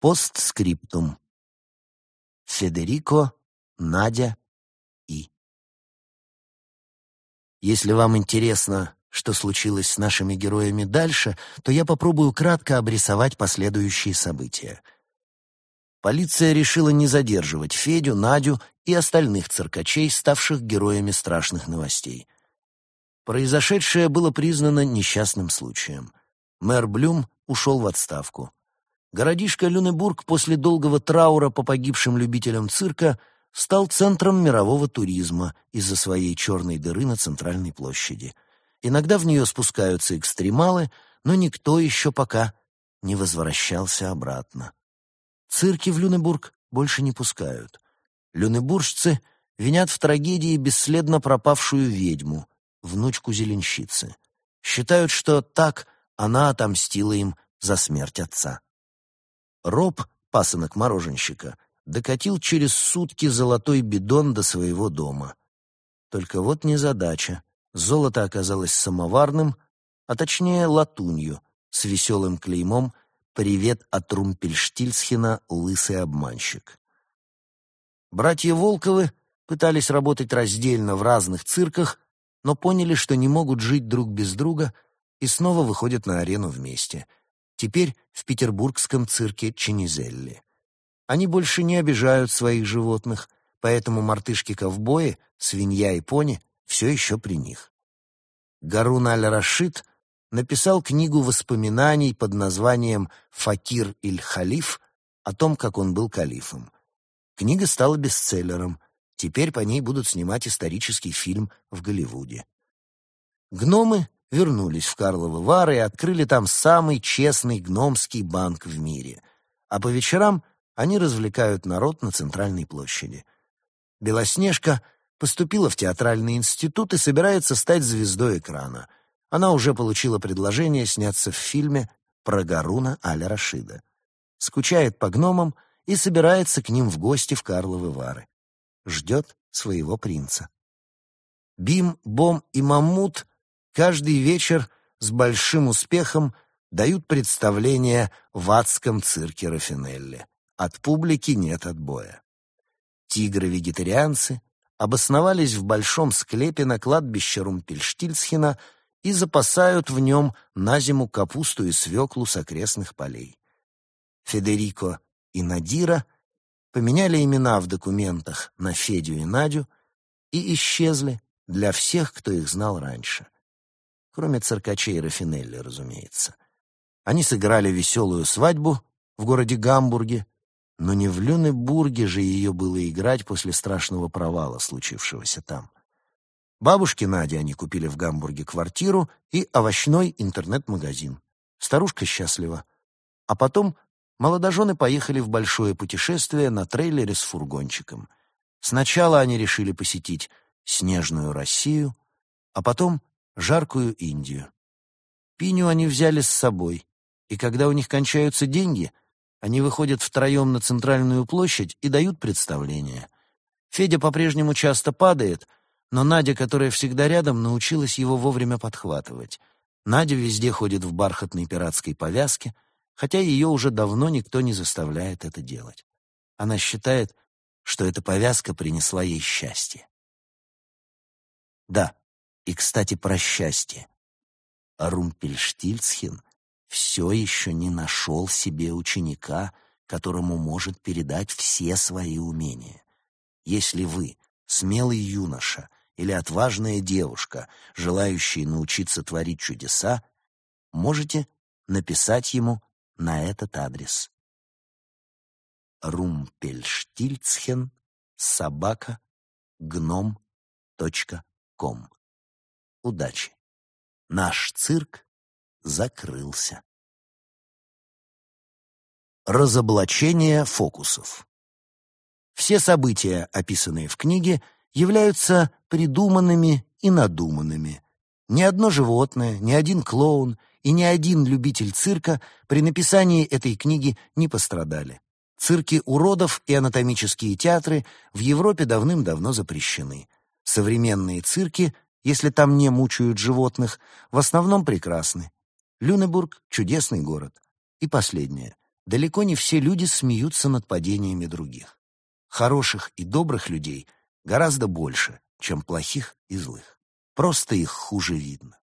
Постскриптум. Федерико, Надя и. Если вам интересно, что случилось с нашими героями дальше, то я попробую кратко обрисовать последующие события. Полиция решила не задерживать Федю, Надю и остальных циркачей, ставших героями страшных новостей. Произошедшее было признано несчастным случаем. Мэр Блюм ушел в отставку. Городишко Люнебург после долгого траура по погибшим любителям цирка стал центром мирового туризма из-за своей черной дыры на центральной площади. Иногда в нее спускаются экстремалы, но никто еще пока не возвращался обратно. Цирки в Люнебург больше не пускают. Люнебуржцы винят в трагедии бесследно пропавшую ведьму, внучку зеленщицы. Считают, что так она отомстила им за смерть отца. Роб, пасынок мороженщика, докатил через сутки золотой бидон до своего дома. Только вот незадача. Золото оказалось самоварным, а точнее латунью, с веселым клеймом «Привет от Румпельштильцхена, лысый обманщик». Братья Волковы пытались работать раздельно в разных цирках, но поняли, что не могут жить друг без друга и снова выходят на арену вместе — теперь в петербургском цирке Ченизелли. Они больше не обижают своих животных, поэтому мартышки-ковбои, свинья и пони все еще при них. Гарун аль-Рашид написал книгу воспоминаний под названием «Факир иль-Халиф» о том, как он был калифом. Книга стала бестселлером. Теперь по ней будут снимать исторический фильм в Голливуде. Гномы вернулись в Карловы Вары и открыли там самый честный гномский банк в мире. А по вечерам они развлекают народ на центральной площади. Белоснежка поступила в театральный институт и собирается стать звездой экрана. Она уже получила предложение сняться в фильме про Гаруна Аля Рашида. Скучает по гномам и собирается к ним в гости в Карловы Вары. Ждет своего принца. Бим, Бом и Мамут каждый вечер с большим успехом дают представление в адском цирке Рафинелли. От публики нет отбоя. Тигры-вегетарианцы обосновались в большом склепе на кладбище Румпельштильцхена и запасают в нем на зиму капусту и свеклу с окрестных полей. Федерико и Надира поменяли имена в документах на Федю и Надю и исчезли для всех, кто их знал раньше — кроме циркачей Рафинелли, разумеется. Они сыграли веселую свадьбу в городе Гамбурге, но не в Люнебурге же ее было играть после страшного провала, случившегося там. Бабушке Наде они купили в Гамбурге квартиру и овощной интернет-магазин. Старушка счастлива. А потом молодожены поехали в большое путешествие на трейлере с фургончиком. Сначала они решили посетить снежную Россию, а потом жаркую Индию. Пиню они взяли с собой, и когда у них кончаются деньги, они выходят втроем на центральную площадь и дают представление. Федя по-прежнему часто падает, но Надя, которая всегда рядом, научилась его вовремя подхватывать. Надя везде ходит в бархатной пиратской повязке, хотя ее уже давно никто не заставляет это делать. Она считает, что эта повязка принесла ей счастье. Да, и, кстати, про счастье. Румпельштильцхен все еще не нашел себе ученика, которому может передать все свои умения. Если вы, смелый юноша или отважная девушка, желающие научиться творить чудеса, можете написать ему на этот адрес. Румпельштильцхен собака гном.ком удачи. Наш цирк закрылся. Разоблачение фокусов. Все события, описанные в книге, являются придуманными и надуманными. Ни одно животное, ни один клоун и ни один любитель цирка при написании этой книги не пострадали. Цирки уродов и анатомические театры в Европе давным-давно запрещены. Современные цирки если там не мучают животных, в основном прекрасны. Люнебург — чудесный город. И последнее. далеко не все люди смеются над падениями других. Хороших и добрых людей гораздо больше, чем плохих и злых. Просто их хуже видно.